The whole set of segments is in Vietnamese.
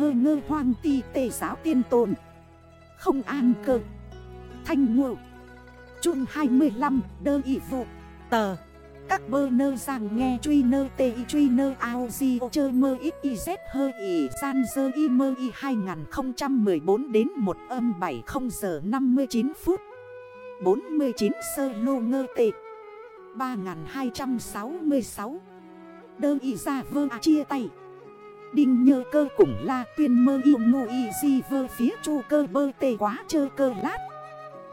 hơ ngơ hoang ti tề giáo tiên tồn. Không an cơ. Thanh ngộ. Trung 25 đơ ị vụ. Tờ. Các bơ nơ rằng nghe truy nơ tê y truy nơ ao di ô chơ mơ ít y z hơ y san dơ y mơ y 2014 đến 1 âm 70 giờ 59 phút. 49 sơ lô ngơ tệ 3266 Đơ y ra vơ à chia tay. Đinh nhơ cơ cùng la tuyên mơ yêu ngu y di vơ phía chu cơ bơ tê quá chơ cơ lát.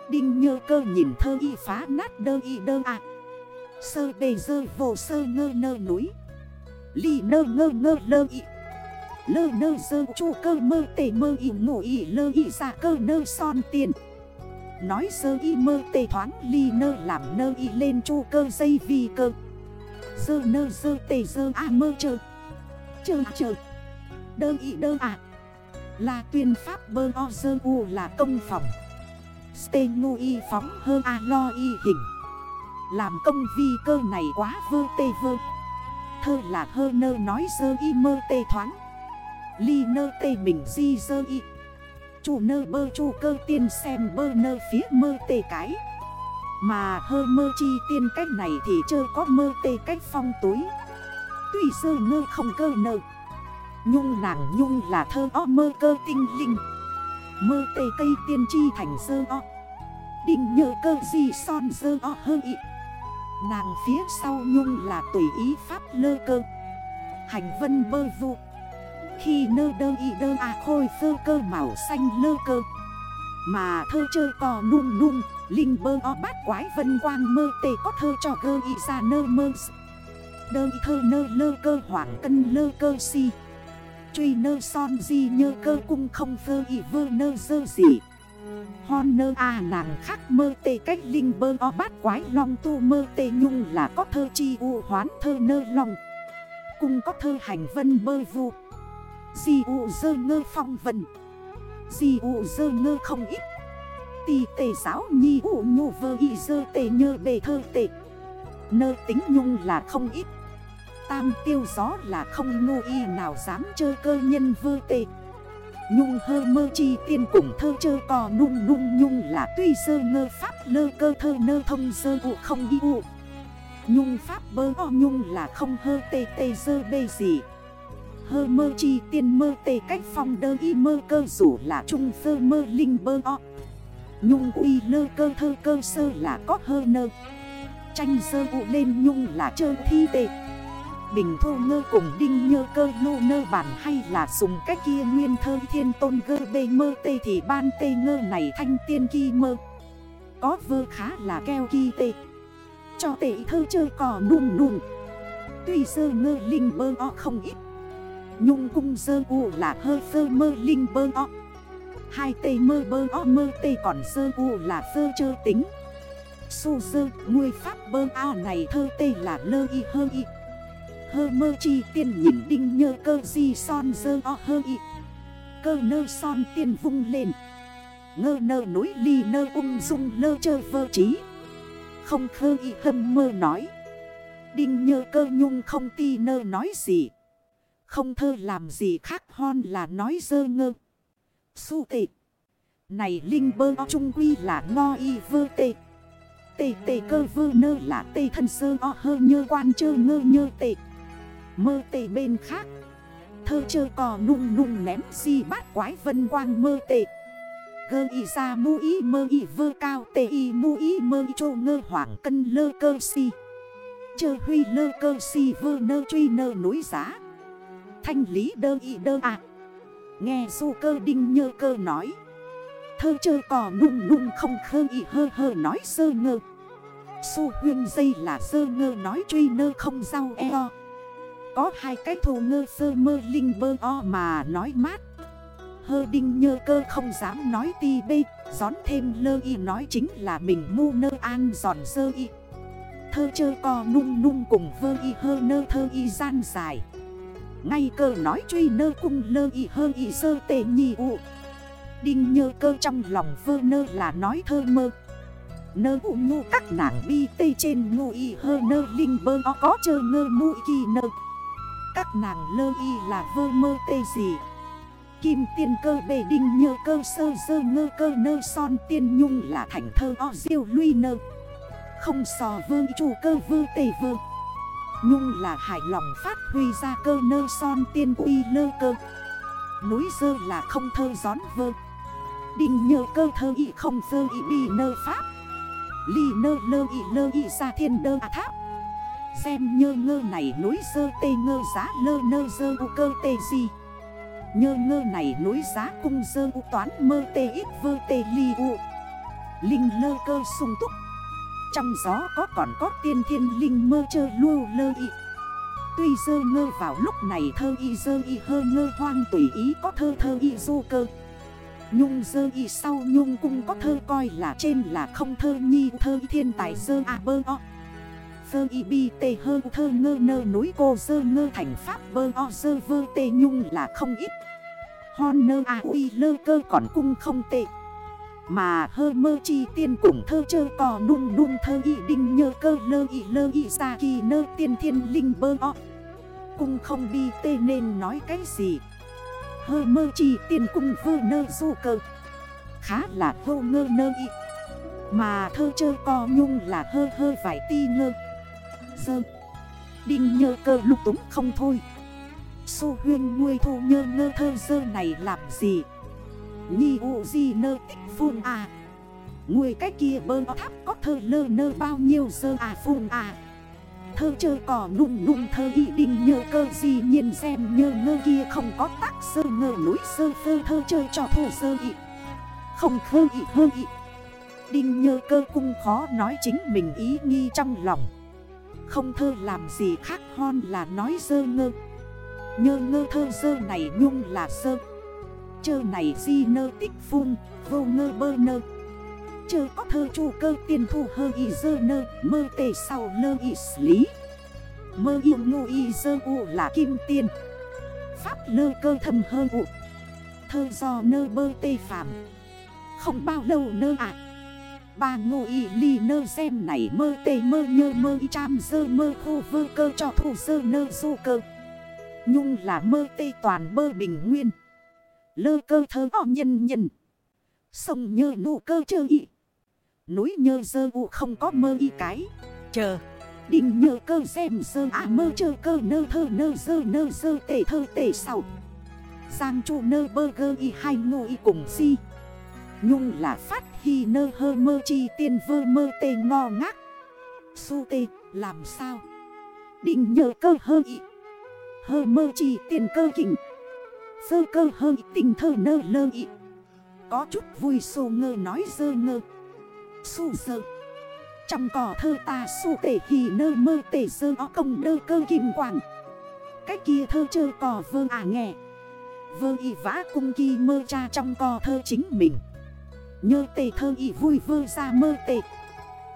Đinh nhơ cơ nhìn thơ y phá nát đơ y đơ ạ Sơ bề dơ vô sơ ngơ nơ núi. Ly nơ ngơ ngơ lơ y. Lơ nơ dơ chu cơ mơ tê mơ y ngủ y lơ y ra cơ nơ son tiền. Nói sơ y mơ tê thoáng ly nơ làm nơ y lên chu cơ dây vi cơ. Dơ nơ dơ tê dơ a mơ chơ. Chơ chơ. Đơ y đơ ạ. Là tuyên pháp bơ o dơ u là công phòng. Stê ngu y phóng hơ a lo y hình. Làm công vi cơ này quá vơ tê vơ. Thơ là hơ nơ nói dơ y mơ tê thoáng. Ly nơ tê mình di dơ y. Chủ nơ bơ chu cơ tiên xem bơ nơ phía mơ tê cái. Mà hơ mơ chi tiên cách này thì chơ có mơ tê cách phong túi. Tùy sơ ngơ không cơ nợ Nhung nàng nhung là thơ o, mơ cơ tinh linh. Mơ tê cây tiên chi thành sơ o. Đình nhờ cơ gì son sơ o hơ ị. Nàng phía sau nhung là tùy ý pháp lơ cơ. Hành vân bơ vụ. Khi nơ đơ ị đơ à khôi sơ cơ màu xanh lơ cơ. Mà thơ chơi cò nung nung, Linh bơ o bát quái vân quang mơ tê có thơ cho gơ ị ra nơ mơ. Đơ ị thơ nơ lơ cơ, hoảng cân lơ cơ si. Truy nơ son di nhơ cơ cung không phơ y vơ nơ dơ gì Hon nơ à nàng khắc mơ tê cách linh bơ o bát quái long tu mơ tê nhung là có thơ chi u hoán thơ nơ long. Cung có thơ hành vân bơ vu. Di u dơ ngơ phong vân. Di u dơ ngơ không ít. Tì tê giáo nhi u nhu vơ y dơ tê nhơ bề thơ tê Nơ tính nhung là không ít. Tam tiêu gió là không ngu y nào dám chơi cơ nhân vơ tê. Nhung hơ mơ chi tiên cùng thơ chơ cò nung nung nhung là tuy sơ ngơ pháp lơ cơ thơ nơ thông sơ vụ không y vụ. Nhung pháp bơ o nhung là không hơ tê tê sơ bê gì. Hơ mơ chi tiên mơ tê cách phong đơ y mơ cơ rủ là trung sơ mơ linh bơ o. Nhung uy lơ cơ thơ cơ sơ là có hơ nơ. Tranh sơ vụ lên nhung là chơ thi tê. Bình thô ngơ cùng đinh nhơ cơ Nô nơ bản hay là dùng cách kia nguyên thơ thiên tôn gơ bê mơ tê thì ban tê ngơ này thanh tiên kỳ mơ. Có vơ khá là keo kỳ tê. Cho tê thơ chơi cò nùn nùn Tuy sơ ngơ linh bơ o không ít. Nhung cung sơ u là hơ sơ mơ linh bơ o. Hai tê mơ bơ o mơ tê còn sơ u là sơ chơ tính. Su sơ nguôi pháp bơ a này thơ tê là lơ y hơ y. Hơ mơ chi tiên nhìn đinh nhơ cơ di son dơ o hơ y. Cơ nơ son tiên vung lên. Ngơ nơ núi ly nơ ung dung lơ chơ vơ trí Không khơ y hâm mơ nói. Đinh nhơ cơ nhung không ti nơ nói gì. Không thơ làm gì khác hon là nói dơ ngơ. Su tệ Này linh bơ o trung quy là ngo y vơ tệ Tê tê cơ vơ nơ là tê thân sơ o hơ nhơ quan chơ ngơ nhơ tệ Mơ tê bên khác. Thơ chơ cò nung nung ném si bát quái vân quang mơ tê. Gơ y ra mu y mơ y vơ cao tê y mu y mơ y chô ngơ hoảng cân lơ cơ si. Chơ huy lơ cơ si vơ nơ truy nơ núi giá. Thanh lý đơ y đơ ạ. Nghe su cơ đinh nhơ cơ nói. Thơ chơ cò nung nung không khơ y hơ hơ nói sơ ngơ. Su huyên dây là sơ ngơ nói truy nơ không rau eo. Có hai cái thù ngơ sơ mơ linh bơ o mà nói mát. Hơ đinh nhơ cơ không dám nói ti bê, Gión thêm lơ y nói chính là mình mu nơ an giòn sơ y. Thơ chơ co nung nung cùng vơ y hơ nơ thơ y gian dài. Ngay cơ nói truy nơ cung lơ y hơ y sơ tề nhì ụ Đinh nhơ cơ trong lòng vơ nơ là nói thơ mơ. Nơ ụ ngu các nàng bi tê trên ngu y hơ nơ linh bơ o có chơ ngơ mu kỳ nơ. Các nàng lơ y là vơ mơ tê gì Kim tiên cơ bề đinh nhơ cơ sơ dơ ngơ cơ nơ son tiên nhung là thành thơ o diêu luy nơ. Không sò vương chủ cơ vơ tê vơ. Nhung là hài lòng phát huy ra cơ nơ son tiên uy lơ cơ. Núi dơ là không thơ gión vơ. Đinh nhơ cơ thơ y không dơ y bi nơ pháp. Ly nơ lơ y lơ y ra thiên đơ à tháp. Xem nhơ ngơ này núi sơ tê ngơ giá lơ nơ dơ u cơ tê gì Nhơ ngơ này núi giá cung dơ u toán mơ tê ít vơ tê ly u. Linh lơ cơ sung túc. Trong gió có còn có tiên thiên linh mơ chơ lưu lơ y. Tuy dơ ngơ vào lúc này thơ y dơ y hơ ngơ hoang tùy ý có thơ thơ y du cơ. Nhung dơ y sau nhung cung có thơ coi là trên là không thơ nhi thơ thiên tài dơ à bơ o. Vơ y bi tê hơ thơ ngơ nơ núi cô dơ ngơ thành pháp vơ o dơ vơ tê nhung là không ít. Hon nơ à uy lơ cơ còn cung không tệ. Mà hơ mơ chi tiên cùng thơ chơ cò nung nung thơ y đinh nhơ cơ lơ y lơ y xa kỳ nơ tiên thiên linh bơ o. Cung không bi tê nên nói cái gì? Hơ mơ chi tiên cung vơ nơ du cơ. Khá là vô ngơ nơ y. Mà thơ chơ co nhung là hơ hơ vài ti ngơ. Dơ Đinh nhơ cơ lục túng không thôi. Su huyên nuôi thu nhơ ngơ thơ dơ này làm gì? Nhi u gì nơ tích phun à. Người cái kia bơ tháp có thơ lơ nơ bao nhiêu dơ à phun à. Thơ chơ cỏ nung nung thơ y đinh nhơ cơ gì nhiên xem nhơ ngơ kia không có tác sơ ngơ núi sơ phơ thơ chơi cho thô sơ y. Không khơ y hơ y. Đinh nhơ cơ cung khó nói chính mình ý nghi trong lòng. Không thơ làm gì khác hon là nói sơ ngơ. Nhơ ngơ thơ sơ này nhung là sơ. Chơ này di nơ tích phun vô ngơ bơ nơ. Chơ có thơ chu cơ tiền thu hơ y dơ nơ Mơ tề sau lơ y lý. Mơ yêu ngô y dơ u là kim tiền, Pháp lơ cơ thầm hơ u. Thơ do nơ bơ tê phàm. Không bao lâu nơ ạ. à. Ba ngô y ly nơ xem này mơ tê mơ nhơ mơ y cham dơ mơ khô vơ cơ cho thủ dơ nơ du cơ. Nhung là mơ tê toàn bơ bình nguyên. Lơ cơ thơ o nhân nhân. Sông nhơ nụ cơ chơ y. Núi nhơ dơ u không có mơ y cái. Chờ. Đình nhơ cơ xem sơ à mơ chơ cơ nơ thơ nơ dơ nơ dơ tê thơ tê sau. Giang chu nơ bơ gơ y hai ngô y cùng si. Nhung là phát hi nơ hơ mơ chi tiên vơ mơ tê ngò ngác. Su tê, làm sao? Định nhờ cơ hơ ị. Hơ mơ chi tiên cơ kỉnh Sơ cơ hơ tình thơ nơ lơ ị. Có chút vui sô ngơ nói dơ ngơ. Su sơ. Trong cỏ thơ ta su tể hì nơ mơ tể sơ o công đơ cơ kim quảng. Cách kia thơ chơ cỏ vơ à nghe. Vơ y vã cung kỳ mơ cha trong cò thơ chính mình. Nhơ tề thơ y vui vơ ra mơ tề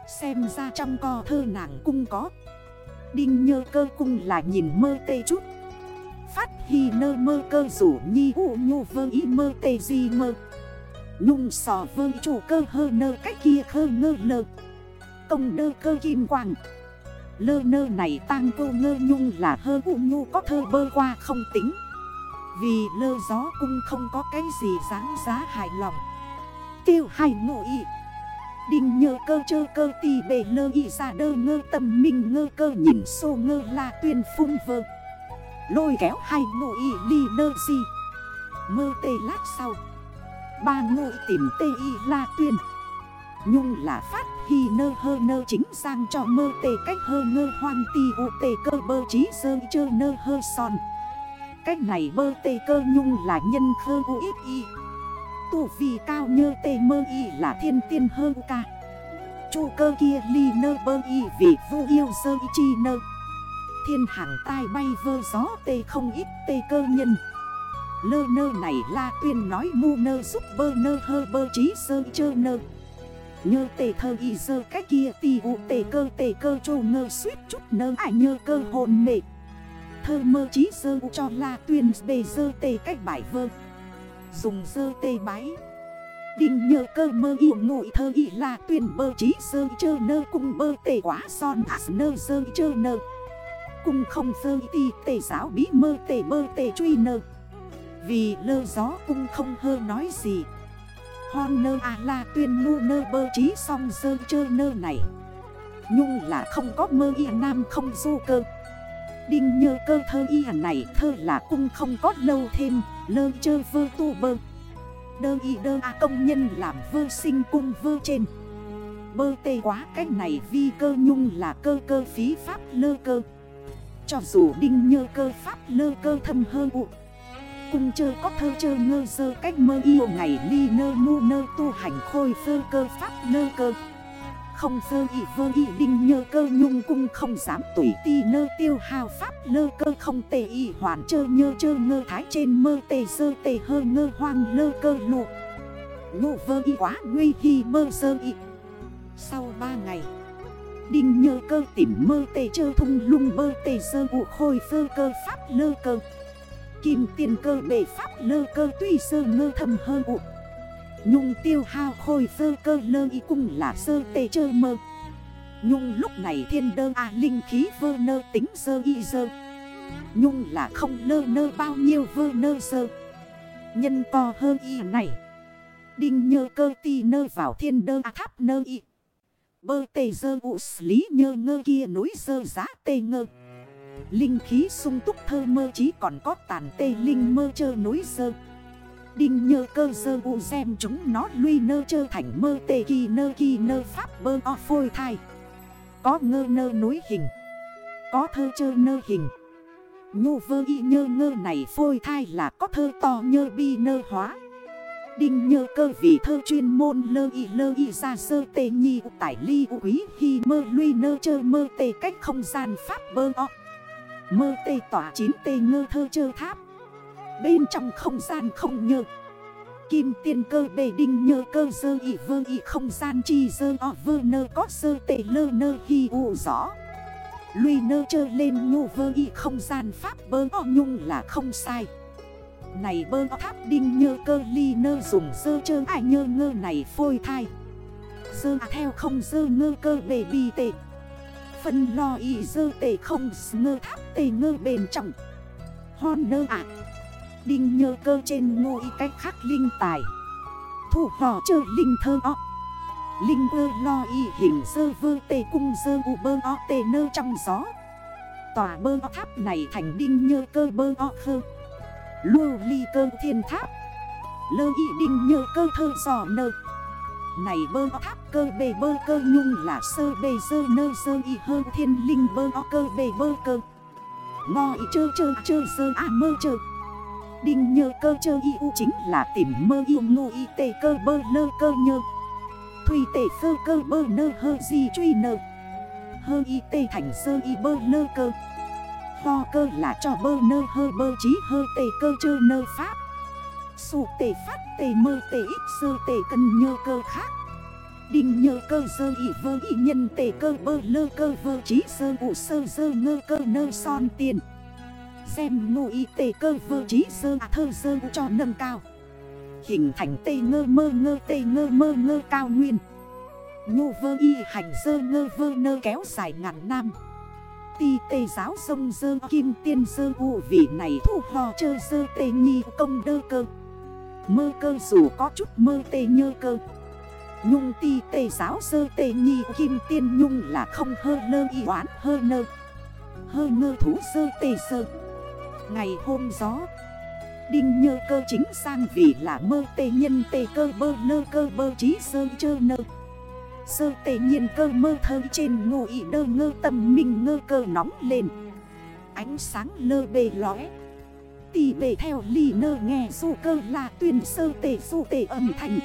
Xem ra trong co thơ nàng cung có. Đinh nhơ cơ cung là nhìn mơ tê chút. Phát hi nơ mơ cơ rủ nhi u nhu vơ y mơ tê di mơ. Nhung sò vơ chủ cơ hơ nơ cách kia khơ ngơ lơ Công đơ cơ kim quang. Lơ nơ này tang cô ngơ nhung là hơ u nhu có thơ bơ qua không tính. Vì lơ gió cung không có cái gì dáng giá hài lòng. Tiêu hai ngộ ý Đinh nhờ cơ chơ cơ tì bề lơ y ra đơ ngơ tâm mình ngơ cơ nhìn xô ngơ là tuyên phun vơ. Lôi kéo hai ngộ y ly nơ gì Mơ tê lát sau, Ba ngộ tìm tê y la tuyên. Nhung là phát hi nơ hơ nơ chính sang cho mơ tê cách hơ ngơ hoang tì u tê cơ bơ trí sơ chơ nơ hơ son. Cách này bơ tê cơ nhung là nhân khơ u ít y. Tu vì cao nhơ tê mơ y là thiên tiên hơn ca. Chu cơ kia ly nơ bơ y vì vu yêu sơ y chi nơ. Thiên hàng tai bay vơ gió tê không ít tê cơ nhân. Lơ nơ này la tuyên nói mu nơ giúp bơ nơ hơ bơ trí sơ chơ nơ. Nhơ tê thơ y sơ cách kia tì ụ tê cơ tê cơ chô ngơ suýt chút nơ ải nhơ cơ hồn mệt. Thơ mơ trí sơ cho la tuyên bề sơ tê cách bài vơ. Dùng sơ tê bái. Đinh nhơ cơ mơ yêu ngụy thơ y là tuyên bơ trí sơ chơ nơ cung bơ tê quá son à ác nơ sơ chơ nơ. Cung không sơ ti tê giáo bí mơ tê bơ tê truy nơ. Vì lơ gió cung không hơ nói gì. Hon nơ à la tuyên ngu nơ bơ trí song sơ chơ nơ này. Nhung là không có mơ y nam không du cơ. Đinh nhơ cơ thơ y này, thơ là cung không có lâu thêm, Lơ chơ vơ tu bơ. Đơ y đơ a công nhân làm vơ sinh cung vơ trên. Bơ tê quá cách này vi cơ nhung là cơ cơ phí pháp lơ cơ. Cho dù đinh nhơ cơ pháp lơ cơ thâm hơ ụ Cung chơ có thơ chơ ngơ sơ cách mơ yêu ngày ly nơ mu nơ tu hành khôi phơ cơ pháp lơ cơ. Không dơ ý vơ ý đinh nhơ cơ nhung cung không dám tùy ti nơ tiêu hào pháp lơ cơ không tê ý hoàn chơ nhơ chơ ngơ thái trên mơ tê sơ tê hơ ngơ hoang lơ cơ lụ. Ngụ vơ ý quá nguy hi mơ dơ ý Sau 3 ngày, Đinh nhơ cơ tìm mơ tê chơ thung lung mơ tê sơ ụ khôi phơ cơ pháp lơ cơ. Kim tiền cơ bể pháp lơ cơ tuy sơ ngơ thầm hơ ụ. Nhung tiêu hao khôi sơ cơ lơ y cung là sơ tê chơ mơ. Nhung lúc này thiên đơ à linh khí vơ nơ tính sơ y sơ. Nhung là không lơ nơ bao nhiêu vơ nơ sơ. Nhân to hơ y này. Đinh nhơ cơ ti nơ vào thiên đơ à tháp nơ y. Bơ tê dơ ụ lý nhơ ngơ kia núi sơ giá tê ngơ. Linh khí sung túc thơ mơ chí còn có tàn tê linh mơ chơ núi sơ. Đinh nhơ cơ sơ u xem chúng nó luy nơ chơ thành mơ tê kỳ nơ kỳ nơ pháp bơ o phôi thai. Có ngơ nơ núi hình. Có thơ chơ nơ hình. Nhô vơ y nhơ ngơ này phôi thai là có thơ to nhơ bi nơ hóa. Đinh nhơ cơ vì thơ chuyên môn lơ y lơ y ra sơ tê nhi tải ly quý khi mơ luy nơ chơ mơ tê cách không gian pháp bơ o. Mơ tê tỏa chín tê ngơ thơ chơ tháp. Bên trong không gian không nhơ. Kim tiên cơ bề đinh nhơ cơ dơ ị vơ ị không gian chi dơ o vơ nơ có sơ tệ lơ nơ hi u rõ Lui nơ chơ lên nhu vơ ị không gian pháp bơ o nhung là không sai. Này bơ o tháp đinh nhơ cơ ly nơ dùng dơ chơ ai nhơ ngơ này phôi thai. Dơ à theo không dơ ngơ cơ bề bi tệ. Phân lo y dơ tề không ngơ tháp tề ngơ bền trọng Hon nơ ạ Đinh nhơ cơ trên ngôi cách khắc linh tài. Thủ hò chơ linh thơ o. Linh ơ lo y hình sơ vơ tê cung sơ u bơ o tê nơ trong gió. Tòa bơ o tháp này thành đinh nhơ cơ bơ o khơ Lưu ly cơ thiên tháp. Lơ y đinh nhơ cơ thơ giò nơ. Này bơ tháp cơ bề bơ cơ nhung là sơ bề sơ nơ sơ y hơ thiên linh bơ cơ bề bơ cơ. Ngo y chơ chơ chơ sơ à mơ chơ. Đinh nhơ cơ chơ y u chính là tìm mơ yêu ngu y tê cơ bơ lơ cơ nhơ. Thùy tê sơ cơ bơ nơ hơ di truy nơ. Hơ y tê thành sơ y bơ lơ cơ. Ho cơ là cho bơ nơ hơ bơ trí hơ tê cơ chơ nơ pháp. Sụ tê phát tê mơ tê ít sơ tê cân nhơ cơ khác. Đinh nhơ cơ sơ y vơ y nhân tê cơ bơ lơ cơ vơ trí sơ ụ sơ sơ ngơ cơ nơ son tiền. Xem ngô y tê cơ vơ trí sơ à thơ sơ cho nâng cao. Hình thành tê ngơ mơ ngơ, tê ngơ mơ ngơ cao nguyên. Nhu vơ y hành sơ ngơ vơ nơ kéo dài ngàn năm. Ti tê giáo sông dơ kim tiên sơ ụ vị này thu hò chơ sơ, tê nhi công đơ cơ. Mơ cơ dù có chút mơ, tê nhơ cơ. Nhung ti tê giáo sơ, tê nhi kim tiên nhung là không hơ lơ y oán hơ nơ. Hơ ngơ thú sơ, tê sơ. Ngày hôm gió. Đinh nhơ cơ chính sang vì là mơ tê nhân tê cơ bơ lơ cơ bơ trí sơ chơ nơ. Sơ tê nhiên cơ mơ thơ trên ngụ ý đơ ngơ tâm minh ngơ cơ nóng lên. Ánh sáng lơ bề lóe. Tì bề theo ly nơ nghe su cơ là tuyển sơ tề su tề âm thành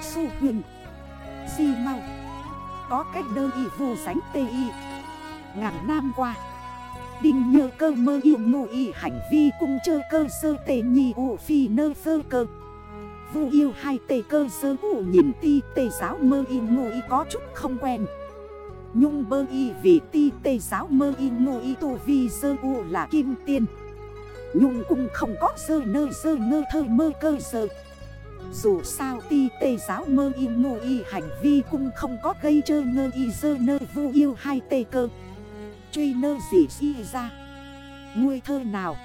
Su huyền. Di mau. Có cách đơ y vô sánh tê y. Ngàn năm qua. Đinh nhơ cơ mơ yêu ngụ ý hành vi cung chơ cơ sơ tề nhì ụ phi nơ sơ cơ. Vu yêu hai tề cơ sơ ụ nhìn ti tề giáo mơ y ngụ ý có chút không quen. Nhung bơ y vì ti tề giáo mơ y ngụ ý tu vi sơ ụ là kim tiên. Nhung cung không có sơ nơ sơ ngơ thơ mơ cơ sơ. Dù sao ti tê giáo mơ y ngô y hành vi cung không có gây chơ ngơ y sơ nơ vu yêu hai tê cơ. Truy nơ gì si ra. Nguôi thơ nào?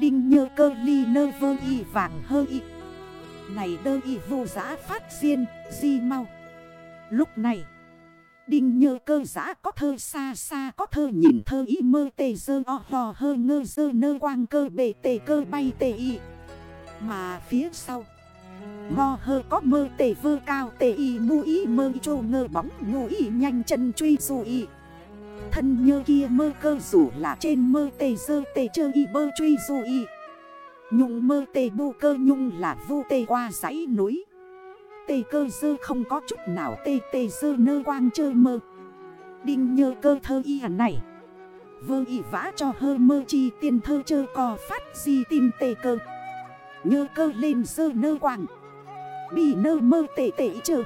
Đinh nhơ cơ ly nơ vơ y vàng hơ y. Này đơ y vô giã phát riêng, di mau. Lúc này, Đinh nhơ cơ giã có thơ xa xa có thơ nhìn thơ y mơ tê dơ o hò hơ ngơ dơ nơ quang cơ bề tê cơ bay tê y. Mà phía sau Ngò hơ có mơ tê vơ cao tê y, mu y mơ y chô ngơ bóng, ngu y nhanh chân truy dù y. Thân nhơ kia mơ cơ rủ là trên mơ tê dơ tê chơ y bơ truy dù y. Nhung mơ tê bu cơ nhung là vu tê qua dãy núi. Tê cơ dơ không có chút nào tê tê dơ nơ quang chơ mơ. Đinh nhơ cơ thơ y hẳn này. Vơ y vã cho hơ mơ chi tiên thơ chơ cò phát di tim tê cơ. Nhơ cơ lên dơ nơ quang. Bị nơ mơ tê tê chơ.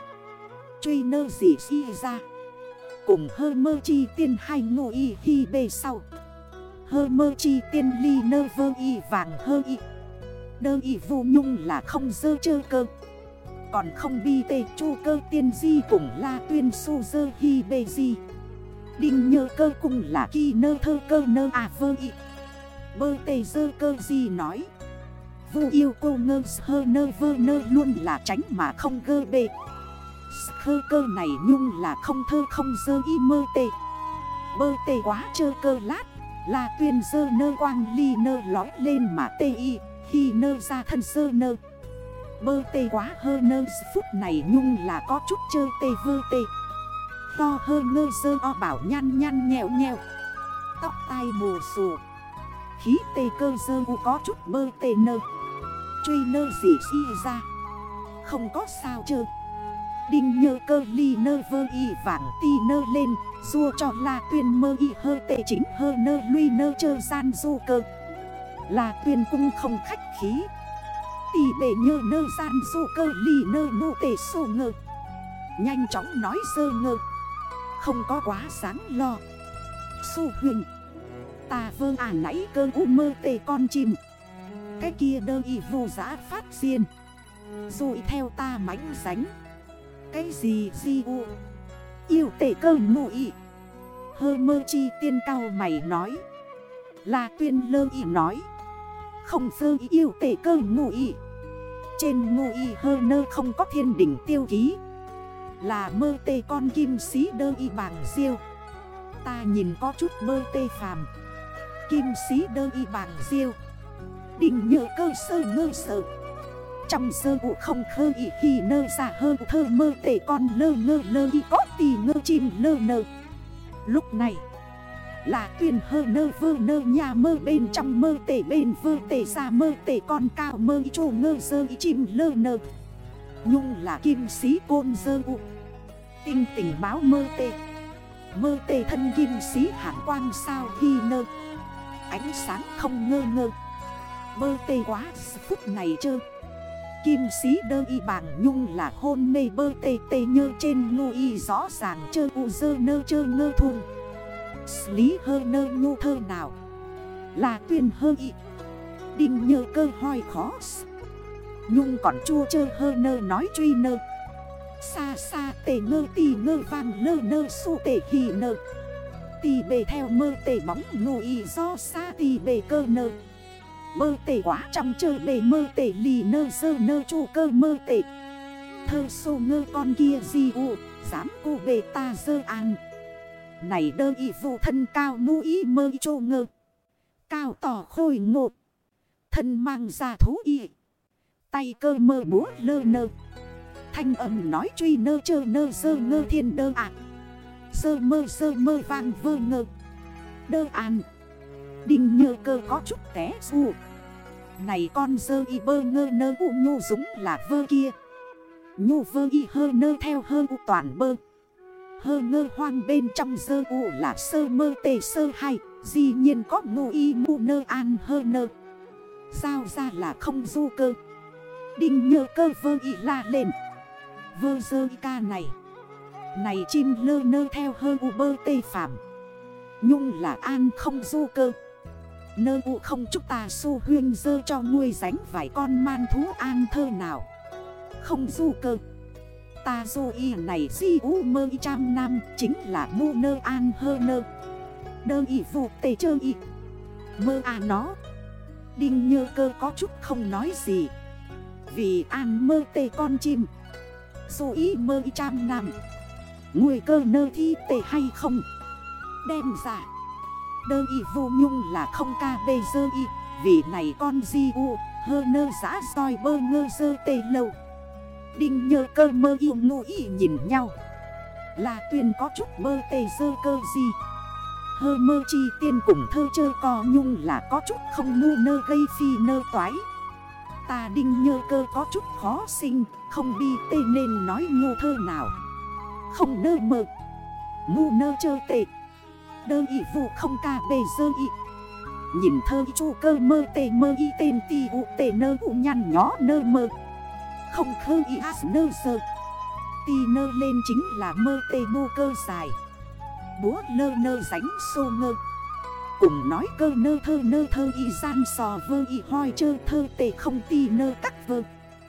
Truy nơ gì si ra. Cùng hơ mơ chi tiên hai ngô y hi bê sau. Hơ mơ chi tiên ly nơ vơ y vàng hơ y. Đơ y vô nhung là không dơ chơ cơ. Còn không bi tê chu cơ tiên di cùng la tuyên su dơ hi bê di. Đinh nhơ cơ cùng là kỳ nơ thơ cơ nơ à vơ y. Bơ tê dơ cơ di nói Vô yêu cô ngơ sơ nơ vơ nơ luôn là tránh mà không gơ bê Khơ cơ này nhung là không thơ không dơ y mơ tê. Bơ tê quá chơ cơ lát Là tuyên dơ nơ quang ly nơ lói lên mà tê y Khi nơ ra thân sơ nơ. Bơ tê quá hơ nơ phút này nhung là có chút chơ tê vơ tê. To hơ ngơ dơ o bảo nhăn nhăn nhẹo nhẹo, Tóc tai mù sù Khí tê cơ dơ u có chút bơ tê nơ. Truy nơ gì si ra. Không có sao chơ. Đinh nhơ cơ ly nơ vơ y vàng ti nơ lên Dua cho là tuyên mơ y hơ tệ chính hơ nơ luy nơ chơ gian du cơ. Là tuyên cung không khách khí. Tì bể nhơ nơ gian du cơ ly nơ nô tệ sô ngơ. Nhanh chóng nói sơ ngơ. Không có quá sáng lo. Su huyền Ta vơ à nãy cơ u mơ tệ con chim. Cái kia đơ y vô giá phát riêng. Rồi theo ta mánh ránh cái gì di u? Yêu tể cơ ngụ ý Hơ mơ chi tiên cao mày nói. Là tuyên lơ ý nói. Không sơ yêu tể cơ ngụ ý Trên ngụ ý hơ nơ không có thiên đỉnh tiêu ký. Là mơ tê con kim sĩ đơ y bảng diêu. Ta nhìn có chút mơ tê phàm. Kim sĩ đơ y bảng diêu. Đình nhờ cơ sơ ngơ sợ trong sơ vụ không khơ ý khi nơ giả hơn thơ mơ tể con lơ ngơ lơ y có tì ngơ chim lơ nơ. Lúc này, là tuyển hơ nơ vơ nơ nhà mơ bên trong mơ tể bên vơ tể ra mơ tể con cao mơ y chô ngơ dơ y chim lơ nơ. Nhung là kim sĩ côn dơ u Tinh tình báo mơ tể Mơ tể thân kim sĩ hạng quang sao khi nơ. Ánh sáng không ngơ ngơ. Mơ tê quá phút này chơi Kim sĩ đơ y bảng nhung là hôn mê bơ tê tê nhơ trên ngu y rõ ràng chơ u dơ nơ chơ ngơ thùng Lý hơ nơ nhu thơ nào? Là tuyên hơ y. Đinh nhơ cơ hoi khó. Nhung còn chua chơ hơ nơ nói truy nơ. Xa xa tê ngơ tì ngơ vàng lơ nơ su tê hì nơ. Tì bề theo mơ tê bóng ngu y do xa tì bề cơ nơ. Mơ tể quá trăm chơi bề mơ tể lì nơ sơ nơ chu cơ mơ tể. Thơ sô ngơ con kia di u, Dám cô bề ta dơ an. Này đơ y vụ thân cao mu y mơ y chô ngơ. Cao tỏ khôi ngột Thân mang ra thú y. Tay cơ mơ búa lơ nơ. Thanh âm nói truy nơ chơ nơ sơ ngơ thiên đơ ạ. Sơ mơ sơ mơ vang vơ ngơ. Đơ an. Đinh nhơ cơ có chút té su Này con dơ y bơ ngơ nơ u nhô dũng là vơ kia. Nhô vơ y hơ nơ theo hơ u toàn bơ. Hơ ngơ hoang bên trong dơ u là sơ mơ tề sơ hay Dĩ nhiên có ngô y mu nơ an hơ nơ. Sao ra là không du cơ. Đinh nhơ cơ vơ y la lên. Vơ dơ y ca này. Này chim lơ nơ theo hơ u bơ tê phạm Nhung là an không du cơ. Nơ u không chúc ta su huyên dơ cho nuôi ránh vài con man thú an thơ nào. Không du cơ. Ta du y này di u mơ y trăm năm, Chính là mu nơ an hơ nơ. Đơ y vụ tê chơ y. Mơ à nó. Đinh nhơ cơ có chút không nói gì. Vì an mơ tê con chim. Du y mơ y trăm năm. Người cơ nơ thi tê hay không? Đem ra. Đơ y vô nhung là không ca bê dơ y. Vì này con di u, Hơ nơ giã soi bơ ngơ dơ tê lâu. Đinh nhơ cơ mơ yêu ngụ y nhìn nhau. Là tuyên có chút mơ tê dơ cơ gì? Hơ mơ chi tiên cùng thơ chơ co nhung là có chút không ngu nơ gây phi nơ toái. Ta đinh nhơ cơ có chút khó sinh, Không bi tê nên nói ngô thơ nào. Không nơ mơ. Ngu nơ chơ tệ Đơ y vụ không ca bề dơ y Nhìn thơ chu cơ mơ tê mơ y tên ti ụ tê nơ ụ nhăn nhó nơ mơ. Không khơ y as nơ sơ Ti nơ lên chính là mơ tê bô cơ dài. Búa lơ nơ ránh xô ngơ. Cùng nói cơ nơ thơ nơ thơ y gian sò vơ y hoi chơ thơ tê không ti nơ cắt vơ.